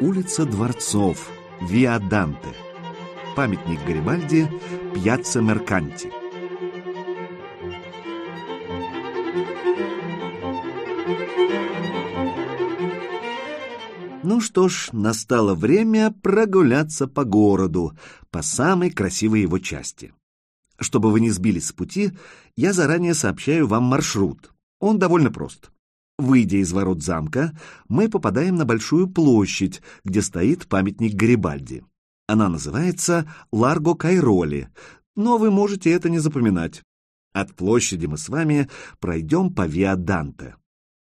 Улица Дворцов, Виа Данте. Памятник Гарибальди, Пьяцца Мерканти. Ну что ж, настало время прогуляться по городу, по самой красивой его части. Чтобы вы не сбились с пути, я заранее сообщаю вам маршрут. Он довольно прост. Выйдя из ворот замка, мы попадаем на большую площадь, где стоит памятник Гарибальди. Она называется Ларго Кайроли, но вы можете это не запоминать. От площади мы с вами пройдем по Виа Данте,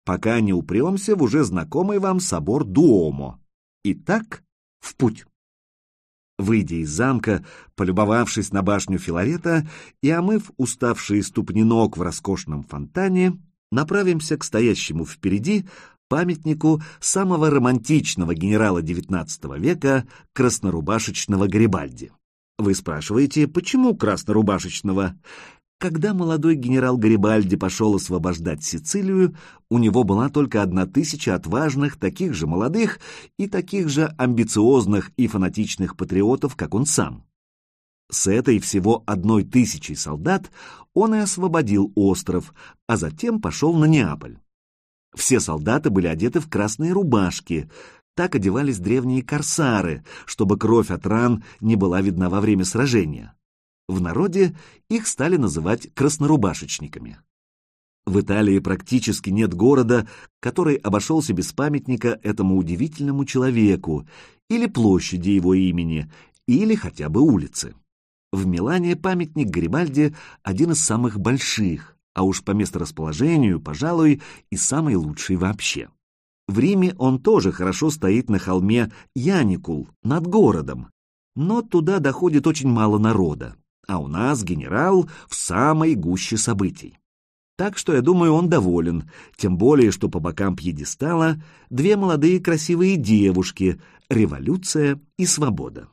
пока не упремся в уже знакомый вам собор Дуомо. Итак, в путь. Выйдя из замка, полюбовавшись на башню Филарета и омыв уставшие ступни ног в роскошном фонтане, направимся к стоящему впереди памятнику самого романтичного генерала XIX века краснорубашечного Гарибальди. Вы спрашиваете, почему краснорубашечного? Когда молодой генерал Гарибальди пошел освобождать Сицилию, у него была только одна тысяча отважных, таких же молодых и таких же амбициозных и фанатичных патриотов, как он сам. С этой всего одной тысячей солдат он и освободил остров, а затем пошел на Неаполь. Все солдаты были одеты в красные рубашки, так одевались древние корсары, чтобы кровь от ран не была видна во время сражения. В народе их стали называть краснорубашечниками. В Италии практически нет города, который обошелся без памятника этому удивительному человеку, или площади его имени, или хотя бы улицы. В Милане памятник Гарибальди один из самых больших, а уж по месторасположению, пожалуй, и самый лучший вообще. В Риме он тоже хорошо стоит на холме Яникул, над городом, но туда доходит очень мало народа, а у нас генерал в самой гуще событий. Так что, я думаю, он доволен, тем более, что по бокам пьедестала две молодые красивые девушки — революция и свобода.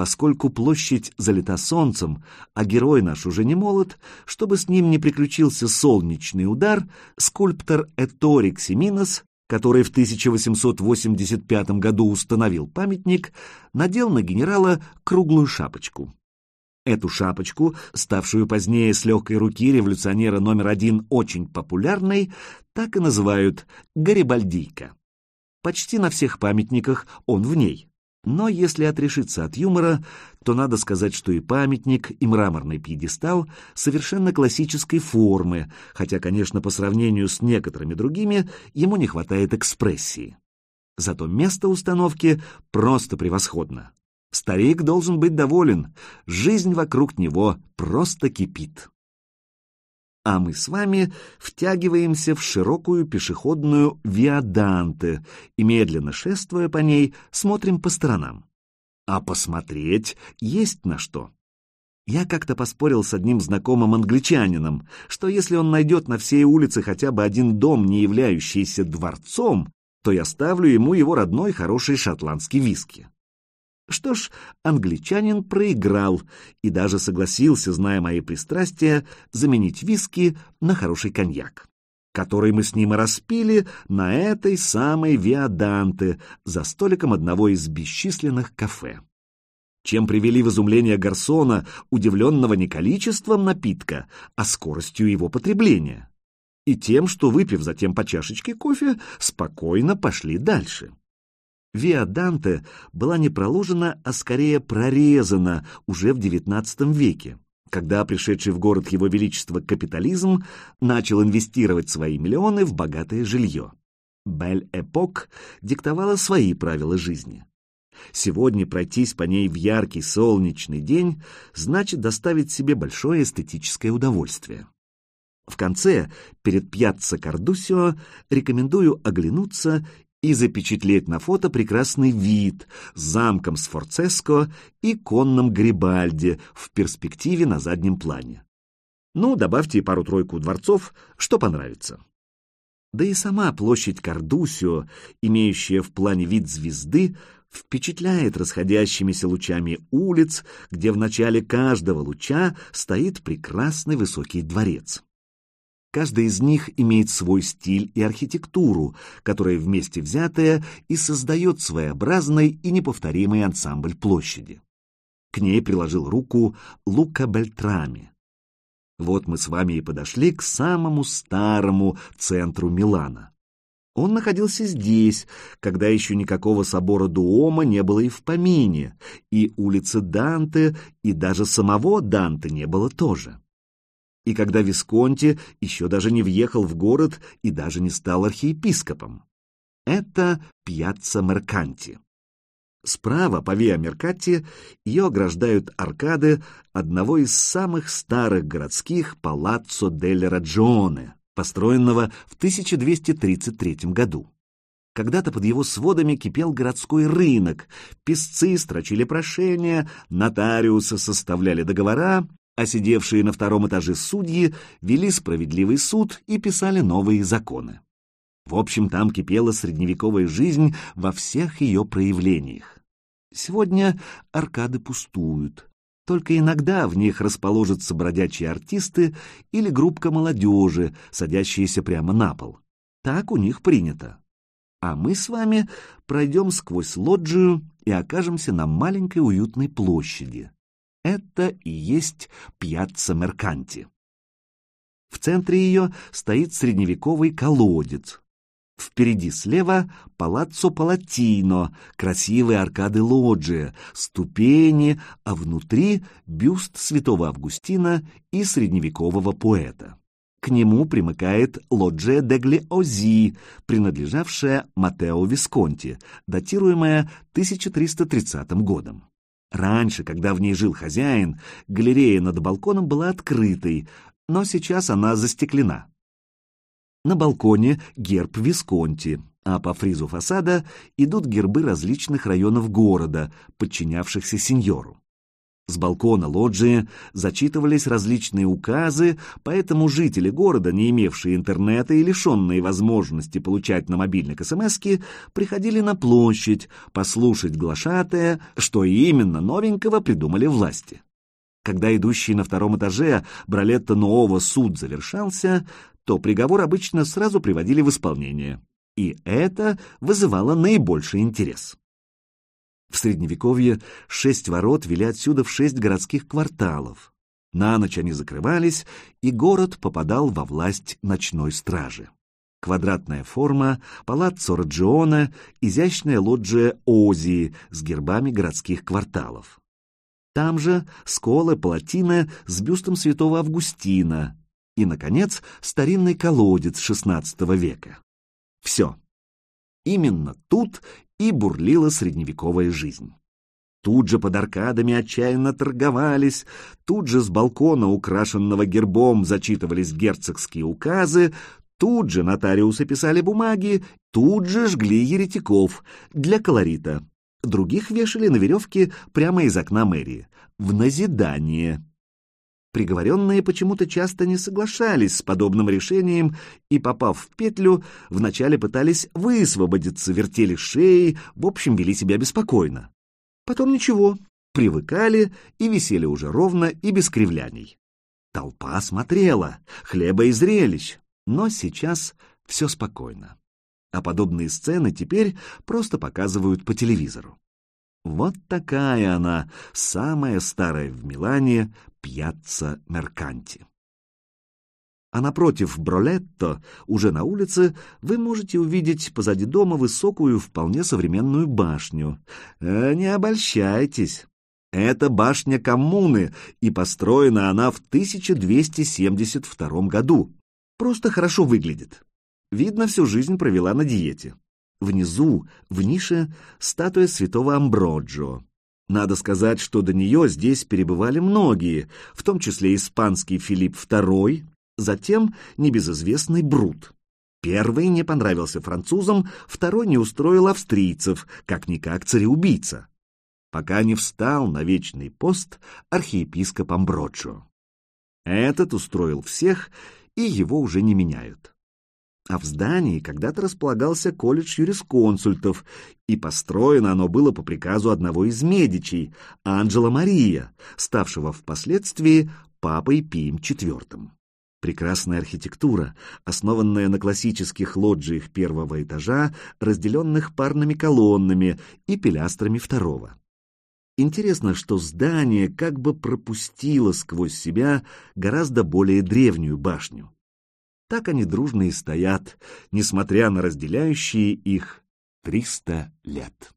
Поскольку площадь залита солнцем, а герой наш уже не молод, чтобы с ним не приключился солнечный удар, скульптор Эторик Семинос, который в 1885 году установил памятник, надел на генерала круглую шапочку. Эту шапочку, ставшую позднее с легкой руки революционера номер один очень популярной, так и называют «гарибальдийка». Почти на всех памятниках он в ней. Но если отрешиться от юмора, то надо сказать, что и памятник, и мраморный пьедестал совершенно классической формы, хотя, конечно, по сравнению с некоторыми другими ему не хватает экспрессии. Зато место установки просто превосходно. Старик должен быть доволен, жизнь вокруг него просто кипит а мы с вами втягиваемся в широкую пешеходную виаданте и, медленно шествуя по ней, смотрим по сторонам. А посмотреть есть на что. Я как-то поспорил с одним знакомым англичанином, что если он найдет на всей улице хотя бы один дом, не являющийся дворцом, то я ставлю ему его родной хороший шотландский виски. Что ж, англичанин проиграл и даже согласился, зная мои пристрастия, заменить виски на хороший коньяк, который мы с ним и распили на этой самой Виаданте за столиком одного из бесчисленных кафе. Чем привели в изумление гарсона, удивленного не количеством напитка, а скоростью его потребления. И тем, что, выпив затем по чашечке кофе, спокойно пошли дальше. Виа Данте была не проложена, а скорее прорезана уже в XIX веке, когда пришедший в город его величество капитализм начал инвестировать свои миллионы в богатое жилье. Бель-Эпок диктовала свои правила жизни. Сегодня пройтись по ней в яркий солнечный день значит доставить себе большое эстетическое удовольствие. В конце, перед пьяцца Кардусио, рекомендую оглянуться и запечатлеть на фото прекрасный вид с замком Сфорцеско и конным Грибальди в перспективе на заднем плане. Ну, добавьте пару-тройку дворцов, что понравится. Да и сама площадь Кардусио, имеющая в плане вид звезды, впечатляет расходящимися лучами улиц, где в начале каждого луча стоит прекрасный высокий дворец. Каждый из них имеет свой стиль и архитектуру, которая вместе взятая и создает своеобразный и неповторимый ансамбль площади. К ней приложил руку Лука Бельтрами. Вот мы с вами и подошли к самому старому центру Милана. Он находился здесь, когда еще никакого собора Дуома не было и в помине, и улицы Данте, и даже самого Данте не было тоже. И когда Висконти еще даже не въехал в город и даже не стал архиепископом. Это Пьяцца Мерканти. Справа, по Виа Меркати, ее ограждают аркады одного из самых старых городских Палаццо дель Раджоне, построенного в 1233 году. Когда-то под его сводами кипел городской рынок, писцы строчили прошения, нотариусы составляли договора, а сидевшие на втором этаже судьи вели справедливый суд и писали новые законы. В общем, там кипела средневековая жизнь во всех ее проявлениях. Сегодня аркады пустуют. Только иногда в них расположатся бродячие артисты или группка молодежи, садящиеся прямо на пол. Так у них принято. А мы с вами пройдем сквозь лоджию и окажемся на маленькой уютной площади. Это и есть пьяцца Мерканти. В центре ее стоит средневековый колодец, Впереди слева палаццо Палатино, красивые аркады лоджии, ступени, а внутри бюст святого Августина и средневекового поэта. К нему примыкает лоджия Дегли Ози, принадлежавшая Матео Висконти, датируемая 1330 годом. Раньше, когда в ней жил хозяин, галерея над балконом была открытой, но сейчас она застеклена. На балконе герб Висконти, а по фризу фасада идут гербы различных районов города, подчинявшихся сеньору. С балкона лоджии зачитывались различные указы, поэтому жители города, не имевшие интернета и лишенные возможности получать на мобильник СМСки, приходили на площадь послушать глашатая, что именно новенького придумали власти. Когда идущий на втором этаже Бралетта Нового суд завершался, то приговор обычно сразу приводили в исполнение, и это вызывало наибольший интерес. В Средневековье шесть ворот вели отсюда в шесть городских кварталов. На ночь они закрывались, и город попадал во власть ночной стражи. Квадратная форма, палаццо Раджиона, изящная лоджия Озии с гербами городских кварталов. Там же сколы палатина с бюстом святого Августина, и, наконец, старинный колодец XVI века. Все. Именно тут и бурлила средневековая жизнь. Тут же под аркадами отчаянно торговались, тут же с балкона, украшенного гербом, зачитывались герцогские указы, тут же нотариусы писали бумаги, тут же жгли еретиков для колорита. Других вешали на веревке прямо из окна мэрии, в назидание. Приговоренные почему-то часто не соглашались с подобным решением и, попав в петлю, вначале пытались высвободиться, вертели шеи, в общем, вели себя беспокойно. Потом ничего, привыкали и висели уже ровно и без кривляний. Толпа смотрела, хлеба и зрелищ, но сейчас все спокойно. А подобные сцены теперь просто показывают по телевизору. Вот такая она, самая старая в Милане, Пьяцца Мерканти. А напротив Бролетто, уже на улице, вы можете увидеть позади дома высокую, вполне современную башню. Э, не обольщайтесь. Это башня коммуны, и построена она в 1272 году. Просто хорошо выглядит. Видно, всю жизнь провела на диете. Внизу, в нише, статуя святого Амброджо. Надо сказать, что до нее здесь перебывали многие, в том числе испанский Филипп II, затем небезызвестный Брут. Первый не понравился французам, второй не устроил австрийцев, как-никак цареубийца, пока не встал на вечный пост архиепископ Амброджо. Этот устроил всех, и его уже не меняют а в здании когда-то располагался колледж юрисконсультов, и построено оно было по приказу одного из Медичей, Анджела Мария, ставшего впоследствии папой Пием IV. Прекрасная архитектура, основанная на классических лоджиях первого этажа, разделенных парными колоннами и пилястрами второго. Интересно, что здание как бы пропустило сквозь себя гораздо более древнюю башню. Так они дружно и стоят, несмотря на разделяющие их триста лет.